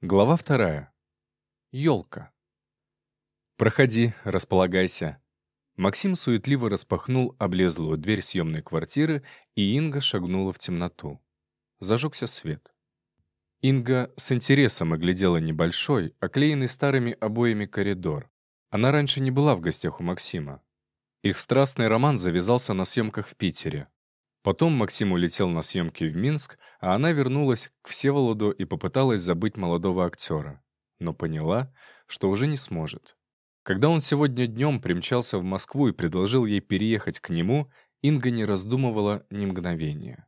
Глава вторая. Ёлка. «Проходи, располагайся». Максим суетливо распахнул облезлую дверь съемной квартиры, и Инга шагнула в темноту. Зажегся свет. Инга с интересом оглядела небольшой, оклеенный старыми обоями коридор. Она раньше не была в гостях у Максима. Их страстный роман завязался на съемках в Питере. Потом Максим улетел на съемки в Минск, а она вернулась к Всеволоду и попыталась забыть молодого актера. Но поняла, что уже не сможет. Когда он сегодня днем примчался в Москву и предложил ей переехать к нему, Инга не раздумывала ни мгновения.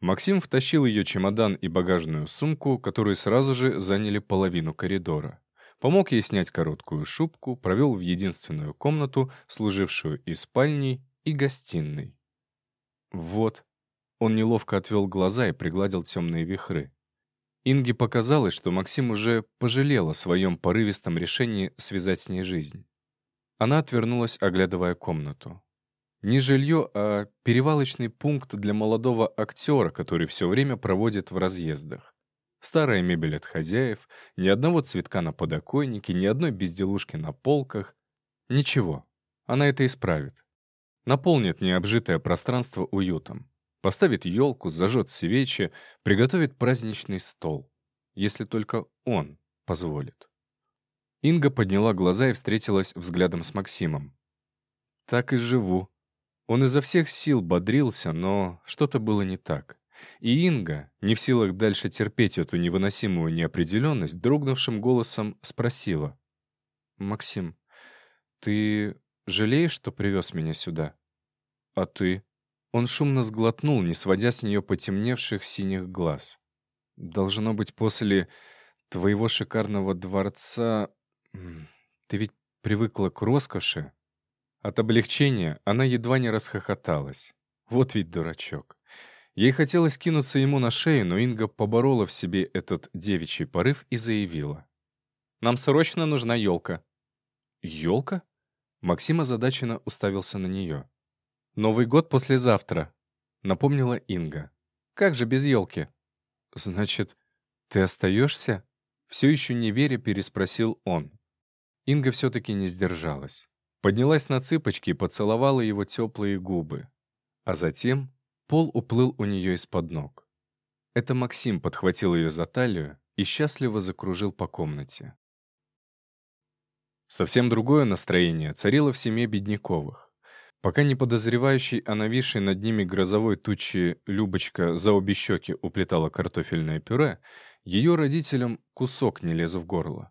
Максим втащил ее чемодан и багажную сумку, которые сразу же заняли половину коридора. Помог ей снять короткую шубку, провел в единственную комнату, служившую и спальней, и гостиной. Вот. Он неловко отвел глаза и пригладил темные вихры. Инге показалось, что Максим уже пожалел о своем порывистом решении связать с ней жизнь. Она отвернулась, оглядывая комнату. Не жилье, а перевалочный пункт для молодого актера, который все время проводит в разъездах. Старая мебель от хозяев, ни одного цветка на подоконнике, ни одной безделушки на полках. Ничего, она это исправит наполнит необжитое пространство уютом. Поставит елку, зажжет свечи, приготовит праздничный стол. Если только он позволит. Инга подняла глаза и встретилась взглядом с Максимом. «Так и живу». Он изо всех сил бодрился, но что-то было не так. И Инга, не в силах дальше терпеть эту невыносимую неопределенность, дрогнувшим голосом спросила. «Максим, ты жалеешь, что привез меня сюда?» «А ты?» Он шумно сглотнул, не сводя с нее потемневших синих глаз. «Должно быть, после твоего шикарного дворца... Ты ведь привыкла к роскоши?» От облегчения она едва не расхохоталась. Вот ведь дурачок. Ей хотелось кинуться ему на шею, но Инга поборола в себе этот девичий порыв и заявила. «Нам срочно нужна елка». «Елка?» Максим озадаченно уставился на нее. «Новый год послезавтра», — напомнила Инга. «Как же без елки?» «Значит, ты остаешься?» Все еще не веря, переспросил он. Инга все-таки не сдержалась. Поднялась на цыпочки и поцеловала его теплые губы. А затем пол уплыл у нее из-под ног. Это Максим подхватил ее за талию и счастливо закружил по комнате. Совсем другое настроение царило в семье Бедняковых. Пока не подозревающий о нависшей над ними грозовой тучи Любочка за обе щеки уплетала картофельное пюре, ее родителям кусок не лез в горло.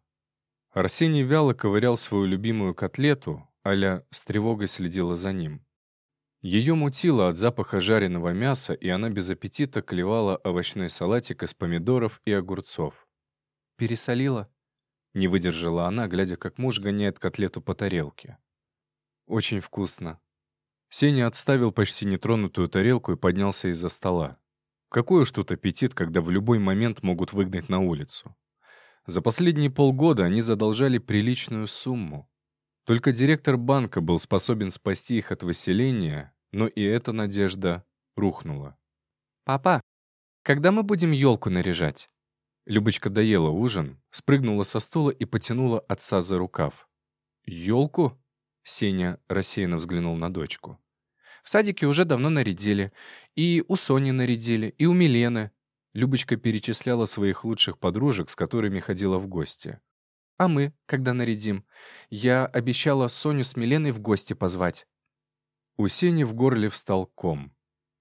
Арсений вяло ковырял свою любимую котлету, аля с тревогой следила за ним. Ее мутило от запаха жареного мяса, и она без аппетита клевала овощной салатик из помидоров и огурцов. «Пересолила?» — не выдержала она, глядя, как муж гоняет котлету по тарелке. «Очень вкусно», Сеня отставил почти нетронутую тарелку и поднялся из-за стола. Какой уж тут аппетит, когда в любой момент могут выгнать на улицу. За последние полгода они задолжали приличную сумму. Только директор банка был способен спасти их от выселения, но и эта надежда рухнула. «Папа, когда мы будем елку наряжать?» Любочка доела ужин, спрыгнула со стула и потянула отца за рукав. «Елку?» Сеня рассеянно взглянул на дочку. «В садике уже давно нарядили. И у Сони нарядили, и у Милены». Любочка перечисляла своих лучших подружек, с которыми ходила в гости. «А мы, когда нарядим? Я обещала Соню с Миленой в гости позвать». У Сени в горле встал ком.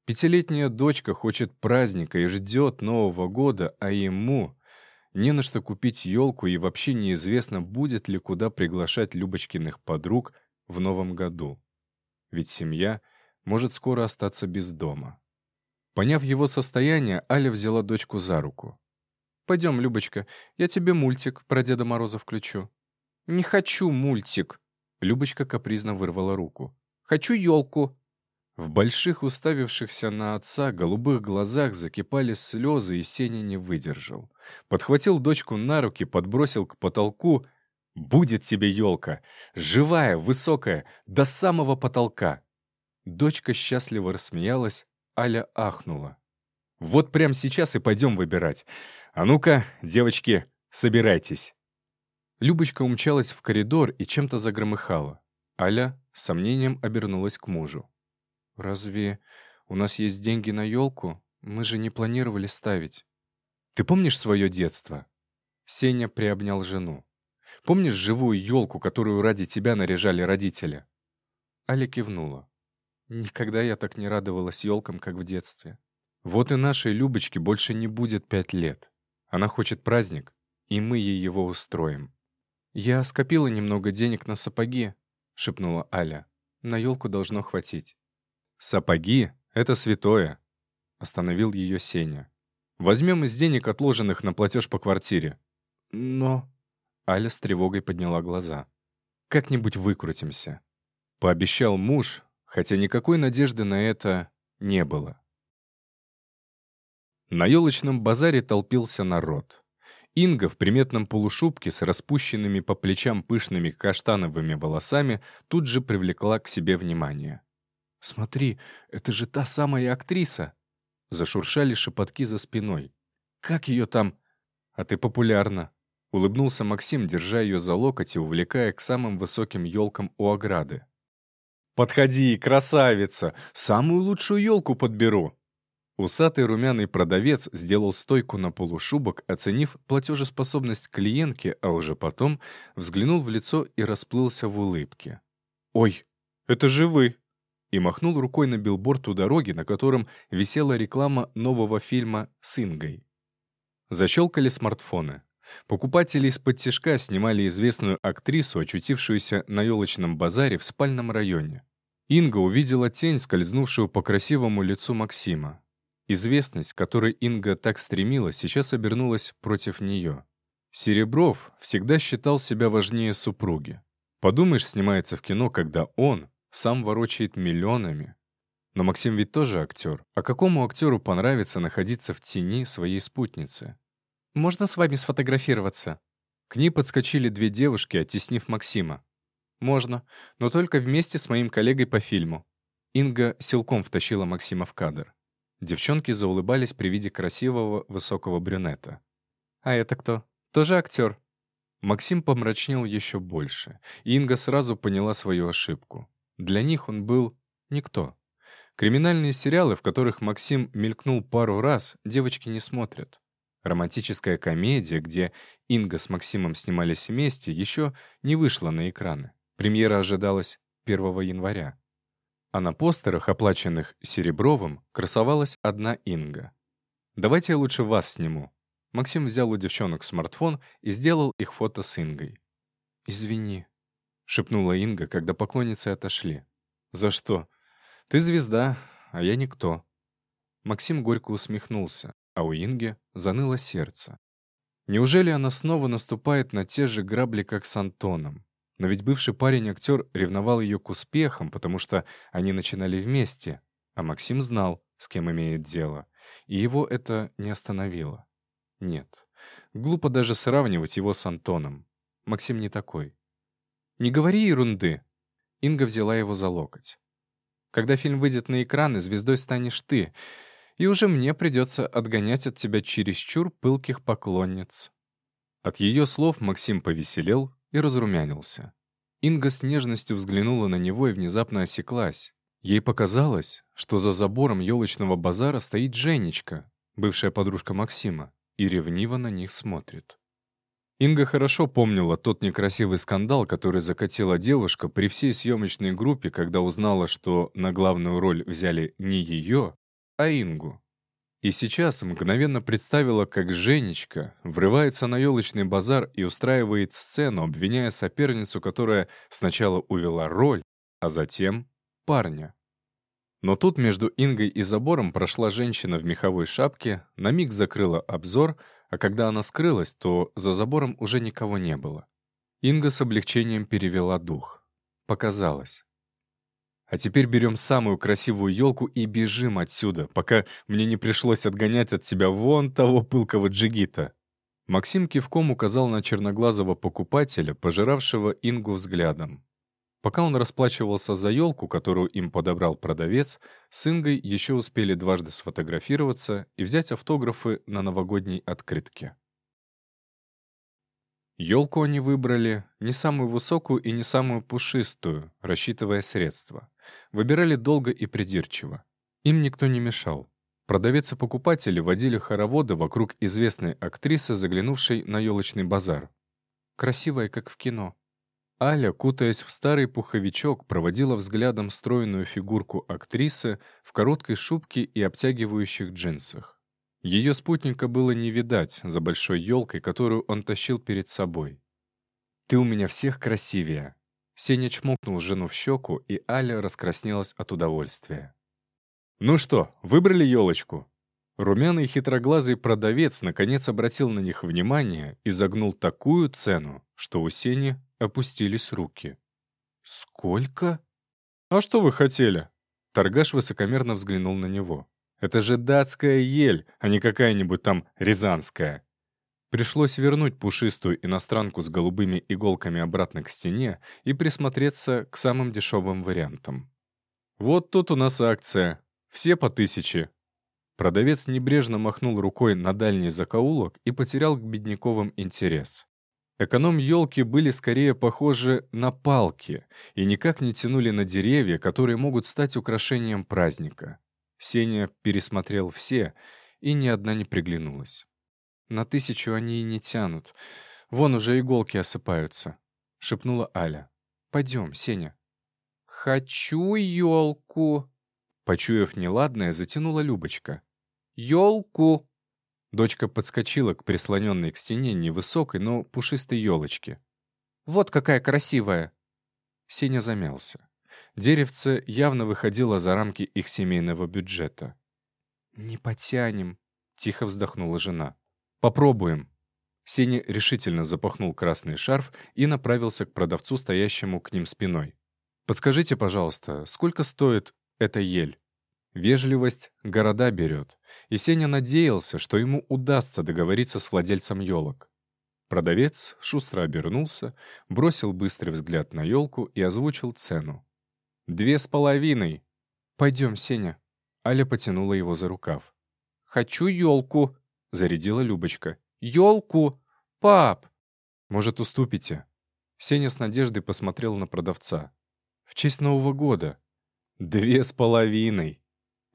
Пятилетняя дочка хочет праздника и ждет Нового года, а ему не на что купить елку и вообще неизвестно, будет ли куда приглашать Любочкиных подруг — в новом году. Ведь семья может скоро остаться без дома. Поняв его состояние, Аля взяла дочку за руку. «Пойдем, Любочка, я тебе мультик про Деда Мороза включу». «Не хочу мультик!» Любочка капризно вырвала руку. «Хочу елку!» В больших уставившихся на отца голубых глазах закипали слезы, и Сеня не выдержал. Подхватил дочку на руки, подбросил к потолку Будет тебе елка, живая, высокая, до самого потолка. Дочка счастливо рассмеялась, Аля ахнула. Вот прямо сейчас и пойдем выбирать. А ну-ка, девочки, Собирайтесь». Любочка умчалась в коридор и чем-то загромыхала. Аля с сомнением обернулась к мужу. «Разве у нас есть деньги на елку? Мы же не планировали ставить». «Ты помнишь свое детство?» Сеня приобнял жену. «Помнишь живую елку, которую ради тебя наряжали родители?» Аля кивнула. «Никогда я так не радовалась елкам, как в детстве. Вот и нашей Любочке больше не будет пять лет. Она хочет праздник, и мы ей его устроим». «Я скопила немного денег на сапоги», — шепнула Аля. «На елку должно хватить». «Сапоги — это святое», — остановил ее Сеня. «Возьмем из денег, отложенных на платеж по квартире». «Но...» — Аля с тревогой подняла глаза. «Как-нибудь выкрутимся», — пообещал муж, хотя никакой надежды на это не было. На елочном базаре толпился народ. Инга в приметном полушубке с распущенными по плечам пышными каштановыми волосами тут же привлекла к себе внимание. «Смотри, это же та самая актриса!» Зашуршали шепотки за спиной. «Как ее там?» «А ты популярна!» Улыбнулся Максим, держа ее за локоть и увлекая к самым высоким елкам у ограды. «Подходи, красавица! Самую лучшую елку подберу!» Усатый румяный продавец сделал стойку на полушубок, оценив платежеспособность клиентки, а уже потом взглянул в лицо и расплылся в улыбке. «Ой, это же вы!» И махнул рукой на билборд у дороги, на котором висела реклама нового фильма с Ингой. Защелкали смартфоны. Покупатели из-под тяжка снимали известную актрису, очутившуюся на елочном базаре в спальном районе. Инга увидела тень, скользнувшую по красивому лицу Максима. Известность, которой Инга так стремилась, сейчас обернулась против нее. Серебров всегда считал себя важнее супруги. Подумаешь, снимается в кино, когда он сам ворочает миллионами. Но Максим ведь тоже актер. А какому актеру понравится находиться в тени своей спутницы? «Можно с вами сфотографироваться?» К ней подскочили две девушки, оттеснив Максима. «Можно, но только вместе с моим коллегой по фильму». Инга силком втащила Максима в кадр. Девчонки заулыбались при виде красивого высокого брюнета. «А это кто? Тоже актер?» Максим помрачнел еще больше, и Инга сразу поняла свою ошибку. Для них он был никто. Криминальные сериалы, в которых Максим мелькнул пару раз, девочки не смотрят. Романтическая комедия, где Инга с Максимом снимались вместе, еще не вышла на экраны. Премьера ожидалась 1 января а на постерах, оплаченных Серебровым, красовалась одна Инга. «Давайте я лучше вас сниму». Максим взял у девчонок смартфон и сделал их фото с Ингой. «Извини», — шепнула Инга, когда поклонницы отошли. «За что? Ты звезда, а я никто». Максим горько усмехнулся, а у Инги заныло сердце. Неужели она снова наступает на те же грабли, как с Антоном? Но ведь бывший парень-актер ревновал ее к успехам, потому что они начинали вместе, а Максим знал, с кем имеет дело, и его это не остановило. Нет, глупо даже сравнивать его с Антоном. Максим не такой. «Не говори ерунды!» Инга взяла его за локоть. «Когда фильм выйдет на экраны, звездой станешь ты, и уже мне придется отгонять от тебя чересчур пылких поклонниц». От ее слов Максим повеселел, и разрумянился. Инга с нежностью взглянула на него и внезапно осеклась. Ей показалось, что за забором елочного базара стоит Женечка, бывшая подружка Максима, и ревниво на них смотрит. Инга хорошо помнила тот некрасивый скандал, который закатила девушка при всей съемочной группе, когда узнала, что на главную роль взяли не ее, а Ингу. И сейчас мгновенно представила, как Женечка врывается на елочный базар и устраивает сцену, обвиняя соперницу, которая сначала увела роль, а затем парня. Но тут между Ингой и забором прошла женщина в меховой шапке, на миг закрыла обзор, а когда она скрылась, то за забором уже никого не было. Инга с облегчением перевела дух. Показалось. А теперь берем самую красивую елку и бежим отсюда, пока мне не пришлось отгонять от тебя вон того пылкого джигита». Максим кивком указал на черноглазого покупателя, пожиравшего Ингу взглядом. Пока он расплачивался за елку, которую им подобрал продавец, с Ингой еще успели дважды сфотографироваться и взять автографы на новогодней открытке. Елку они выбрали не самую высокую и не самую пушистую, рассчитывая средства. Выбирали долго и придирчиво. Им никто не мешал. Продавец и покупатели водили хороводы вокруг известной актрисы, заглянувшей на елочный базар. Красивая, как в кино. Аля, кутаясь в старый пуховичок, проводила взглядом стройную фигурку актрисы в короткой шубке и обтягивающих джинсах. Ее спутника было не видать за большой елкой, которую он тащил перед собой. «Ты у меня всех красивее!» Сеня чмокнул жену в щеку, и Аля раскраснелась от удовольствия. «Ну что, выбрали елочку?» Румяный хитроглазый продавец наконец обратил на них внимание и загнул такую цену, что у Сени опустились руки. «Сколько?» «А что вы хотели?» Торгаш высокомерно взглянул на него. Это же датская ель, а не какая-нибудь там рязанская. Пришлось вернуть пушистую иностранку с голубыми иголками обратно к стене и присмотреться к самым дешевым вариантам. «Вот тут у нас акция. Все по тысяче». Продавец небрежно махнул рукой на дальний закоулок и потерял к бедняковым интерес. Эконом-елки были скорее похожи на палки и никак не тянули на деревья, которые могут стать украшением праздника. Сеня пересмотрел все, и ни одна не приглянулась. «На тысячу они и не тянут. Вон уже иголки осыпаются», — шепнула Аля. «Пойдем, Сеня». «Хочу елку!» Почуяв неладное, затянула Любочка. «Елку!» Дочка подскочила к прислоненной к стене невысокой, но пушистой елочке. «Вот какая красивая!» Сеня замялся. Деревце явно выходило за рамки их семейного бюджета. «Не потянем», — тихо вздохнула жена. «Попробуем». Сеня решительно запахнул красный шарф и направился к продавцу, стоящему к ним спиной. «Подскажите, пожалуйста, сколько стоит эта ель?» Вежливость города берет, и Сеня надеялся, что ему удастся договориться с владельцем елок. Продавец шустро обернулся, бросил быстрый взгляд на елку и озвучил цену. «Две с половиной». «Пойдем, Сеня». Аля потянула его за рукав. «Хочу елку», — зарядила Любочка. «Елку! Пап!» «Может, уступите?» Сеня с надеждой посмотрел на продавца. «В честь Нового года». «Две с половиной», —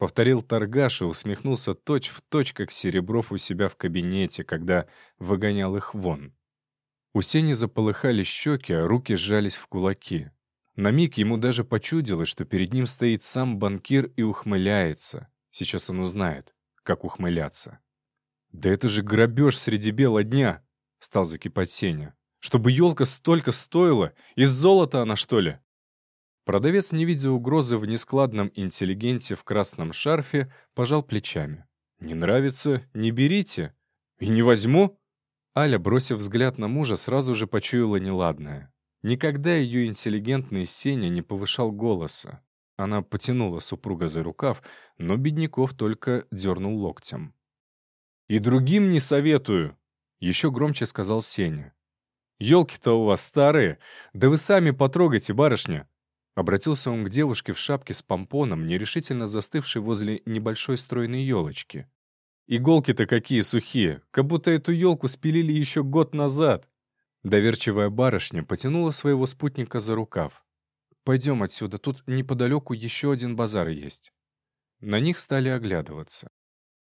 повторил торгаш и усмехнулся точь-в-точь, точь, как Серебров у себя в кабинете, когда выгонял их вон. У Сени заполыхали щеки, а руки сжались в кулаки. На миг ему даже почудилось, что перед ним стоит сам банкир и ухмыляется. Сейчас он узнает, как ухмыляться. «Да это же грабеж среди бела дня!» — стал закипать Сеня. «Чтобы елка столько стоила? Из золота она, что ли?» Продавец, не видя угрозы в нескладном интеллигенте в красном шарфе, пожал плечами. «Не нравится? Не берите. И не возьму?» Аля, бросив взгляд на мужа, сразу же почуяла неладное. Никогда ее интеллигентный Сеня не повышал голоса. Она потянула супруга за рукав, но Бедняков только дернул локтем. «И другим не советую!» — еще громче сказал Сеня. «Елки-то у вас старые! Да вы сами потрогайте, барышня!» Обратился он к девушке в шапке с помпоном, нерешительно застывшей возле небольшой стройной елочки. «Иголки-то какие сухие, как будто эту елку спилили еще год назад!» Доверчивая барышня потянула своего спутника за рукав. «Пойдем отсюда, тут неподалеку еще один базар есть». На них стали оглядываться.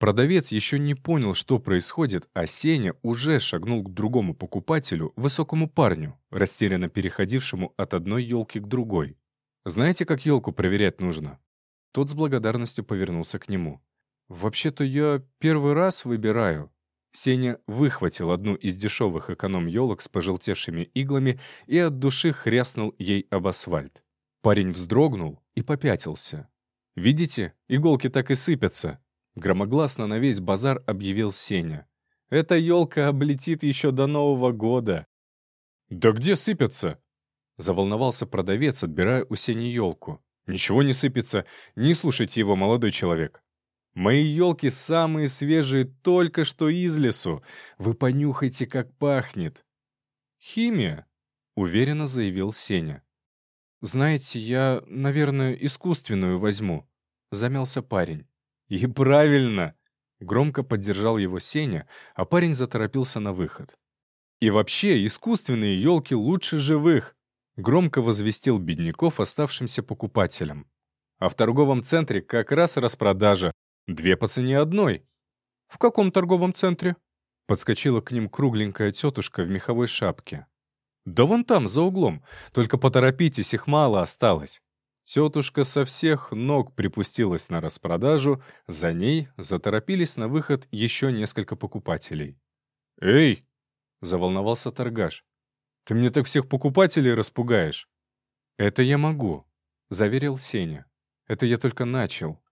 Продавец еще не понял, что происходит, а Сеня уже шагнул к другому покупателю, высокому парню, растерянно переходившему от одной елки к другой. «Знаете, как елку проверять нужно?» Тот с благодарностью повернулся к нему. «Вообще-то я первый раз выбираю. Сеня выхватил одну из дешевых эконом-елок с пожелтевшими иглами и от души хряснул ей об асфальт. Парень вздрогнул и попятился. «Видите, иголки так и сыпятся!» Громогласно на весь базар объявил Сеня. «Эта елка облетит еще до Нового года!» «Да где сыпятся?» Заволновался продавец, отбирая у Сени елку. «Ничего не сыпется. Не слушайте его, молодой человек. Мои елки самые свежие только что из лесу. Вы понюхайте, как пахнет. Химия, уверенно заявил Сеня. Знаете, я, наверное, искусственную возьму, замялся парень. И правильно, громко поддержал его Сеня, а парень заторопился на выход. И вообще, искусственные елки лучше живых!» Громко возвестил Бедняков оставшимся покупателям. А в торговом центре как раз распродажа. Две по цене одной. «В каком торговом центре?» Подскочила к ним кругленькая тетушка в меховой шапке. «Да вон там, за углом. Только поторопитесь, их мало осталось». Тетушка со всех ног припустилась на распродажу, за ней заторопились на выход еще несколько покупателей. «Эй!» — заволновался торгаш. «Ты мне так всех покупателей распугаешь!» «Это я могу», — заверил Сеня. «Это я только начал».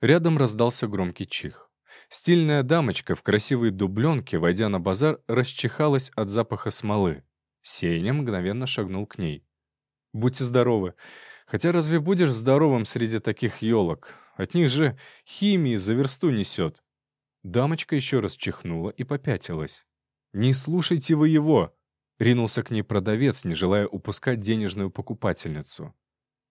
Рядом раздался громкий чих. Стильная дамочка в красивой дубленке, войдя на базар, расчихалась от запаха смолы. Сеня мгновенно шагнул к ней. «Будьте здоровы. Хотя разве будешь здоровым среди таких елок? От них же химии за версту несет». Дамочка еще раз чихнула и попятилась. «Не слушайте вы его!» — ринулся к ней продавец, не желая упускать денежную покупательницу.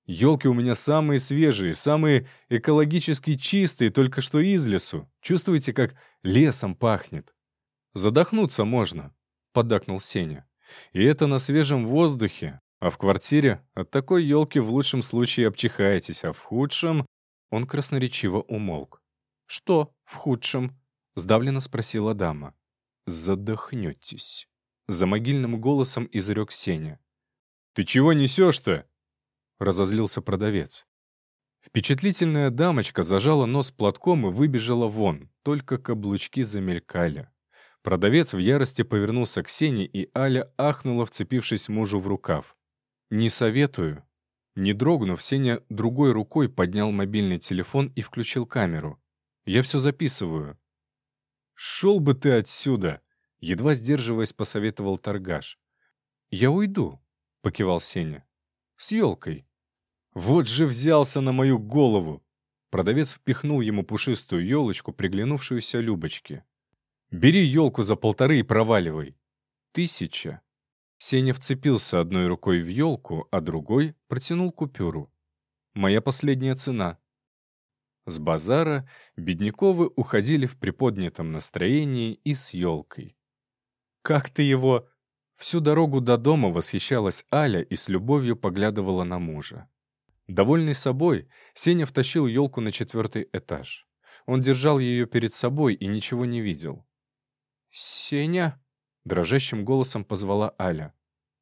«Елки у меня самые свежие, самые экологически чистые, только что из лесу. Чувствуете, как лесом пахнет?» «Задохнуться можно», — поддакнул Сеня. «И это на свежем воздухе, а в квартире от такой елки в лучшем случае обчихаетесь, а в худшем...» Он красноречиво умолк. «Что в худшем?» — сдавленно спросила дама. «Задохнетесь», — за могильным голосом изрек Сеня. «Ты чего несешь-то?» — разозлился продавец. Впечатлительная дамочка зажала нос платком и выбежала вон, только каблучки замелькали. Продавец в ярости повернулся к Сене, и Аля ахнула, вцепившись мужу в рукав. «Не советую». Не дрогнув, Сеня другой рукой поднял мобильный телефон и включил камеру. «Я все записываю». «Шел бы ты отсюда!» Едва сдерживаясь, посоветовал торгаш. «Я уйду», — покивал Сеня. «С елкой». «Вот же взялся на мою голову!» Продавец впихнул ему пушистую елочку, приглянувшуюся Любочке. «Бери елку за полторы и проваливай». «Тысяча». Сеня вцепился одной рукой в елку, а другой протянул купюру. «Моя последняя цена». С базара Бедняковы уходили в приподнятом настроении и с елкой. «Как ты его...» Всю дорогу до дома восхищалась Аля и с любовью поглядывала на мужа. Довольный собой, Сеня втащил елку на четвертый этаж. Он держал ее перед собой и ничего не видел. «Сеня?» Дрожащим голосом позвала Аля.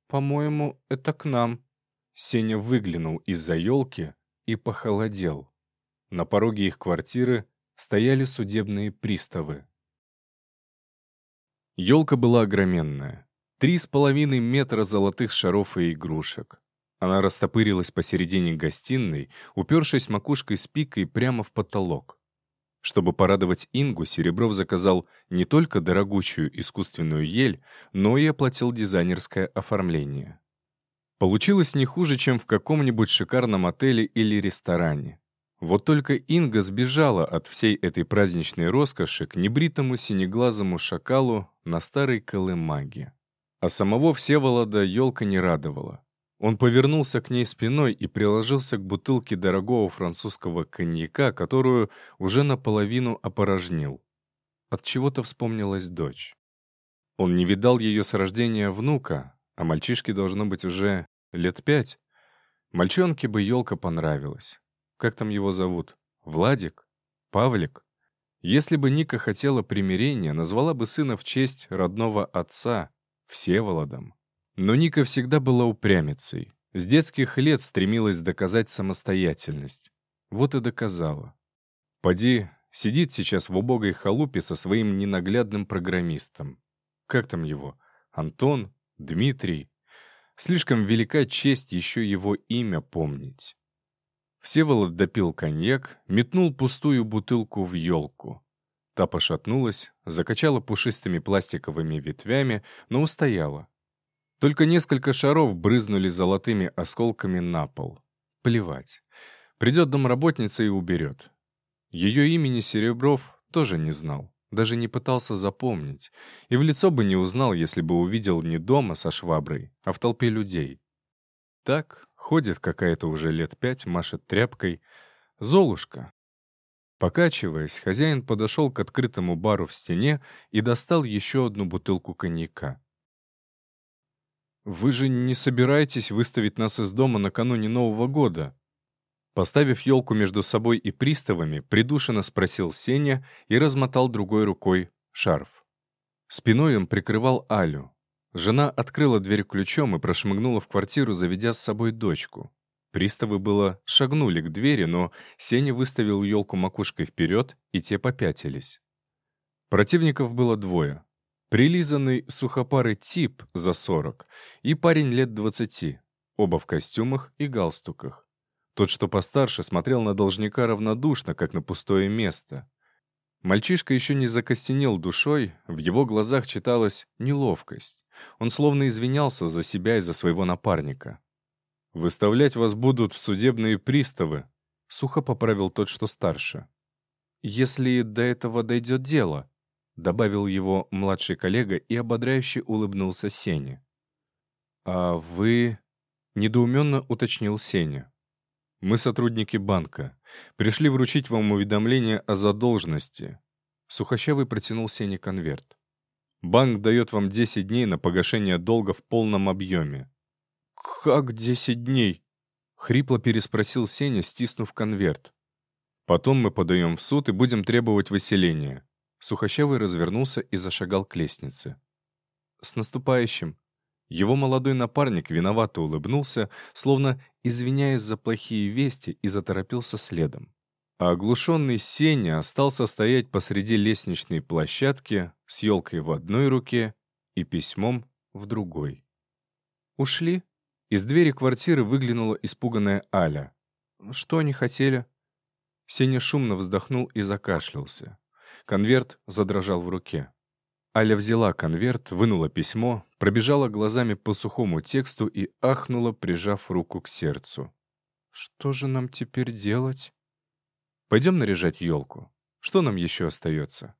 «По-моему, это к нам». Сеня выглянул из-за елки и похолодел. На пороге их квартиры стояли судебные приставы. Елка была огроменная. Три с половиной метра золотых шаров и игрушек. Она растопырилась посередине гостиной, упершись макушкой с пикой прямо в потолок. Чтобы порадовать Ингу, Серебров заказал не только дорогущую искусственную ель, но и оплатил дизайнерское оформление. Получилось не хуже, чем в каком-нибудь шикарном отеле или ресторане. Вот только Инга сбежала от всей этой праздничной роскоши к небритому синеглазому шакалу на старой колымаге. А самого Всеволода елка не радовала. Он повернулся к ней спиной и приложился к бутылке дорогого французского коньяка, которую уже наполовину опорожнил. От чего-то вспомнилась дочь. Он не видал ее с рождения внука, а мальчишке должно быть уже лет пять. Мальчонке бы елка понравилась. Как там его зовут? Владик? Павлик? Если бы Ника хотела примирения, назвала бы сына в честь родного отца, Всеволодом. Но Ника всегда была упрямицей. С детских лет стремилась доказать самостоятельность. Вот и доказала. Поди, сидит сейчас в убогой халупе со своим ненаглядным программистом. Как там его? Антон? Дмитрий? Слишком велика честь еще его имя помнить. Всеволод допил коньяк, метнул пустую бутылку в елку. Та пошатнулась, закачала пушистыми пластиковыми ветвями, но устояла. Только несколько шаров брызнули золотыми осколками на пол. Плевать. Придет домработница и уберет. Ее имени Серебров тоже не знал, даже не пытался запомнить, и в лицо бы не узнал, если бы увидел не дома со шваброй, а в толпе людей. Так, ходит какая-то уже лет пять, машет тряпкой. Золушка. Покачиваясь, хозяин подошел к открытому бару в стене и достал еще одну бутылку коньяка. вы же не собираетесь выставить нас из дома накануне Нового года?» Поставив елку между собой и приставами, придушенно спросил Сеня и размотал другой рукой шарф. Спиной он прикрывал Алю. Жена открыла дверь ключом и прошмыгнула в квартиру, заведя с собой дочку. Приставы было шагнули к двери, но Сеня выставил елку макушкой вперед, и те попятились. Противников было двое. Прилизанный сухопарый тип за 40 и парень лет 20, оба в костюмах и галстуках. Тот, что постарше, смотрел на должника равнодушно, как на пустое место. Мальчишка еще не закостенел душой, в его глазах читалась неловкость. Он словно извинялся за себя и за своего напарника. «Выставлять вас будут судебные приставы», — сухо поправил тот, что старше. «Если до этого дойдет дело», — добавил его младший коллега и ободряюще улыбнулся Сене. «А вы...» — недоуменно уточнил Сеня. «Мы сотрудники банка. Пришли вручить вам уведомление о задолженности». Сухощавый протянул Сене конверт. «Банк дает вам 10 дней на погашение долга в полном объеме. «Как десять дней?» — хрипло переспросил Сеня, стиснув конверт. «Потом мы подаем в суд и будем требовать выселения». Сухощавый развернулся и зашагал к лестнице. «С наступающим!» Его молодой напарник виновато улыбнулся, словно извиняясь за плохие вести, и заторопился следом. А оглушенный Сеня остался стоять посреди лестничной площадки с елкой в одной руке и письмом в другой. «Ушли?» Из двери квартиры выглянула испуганная Аля. «Что они хотели?» Сеня шумно вздохнул и закашлялся. Конверт задрожал в руке. Аля взяла конверт, вынула письмо, пробежала глазами по сухому тексту и ахнула, прижав руку к сердцу. «Что же нам теперь делать?» «Пойдем наряжать елку. Что нам еще остается?»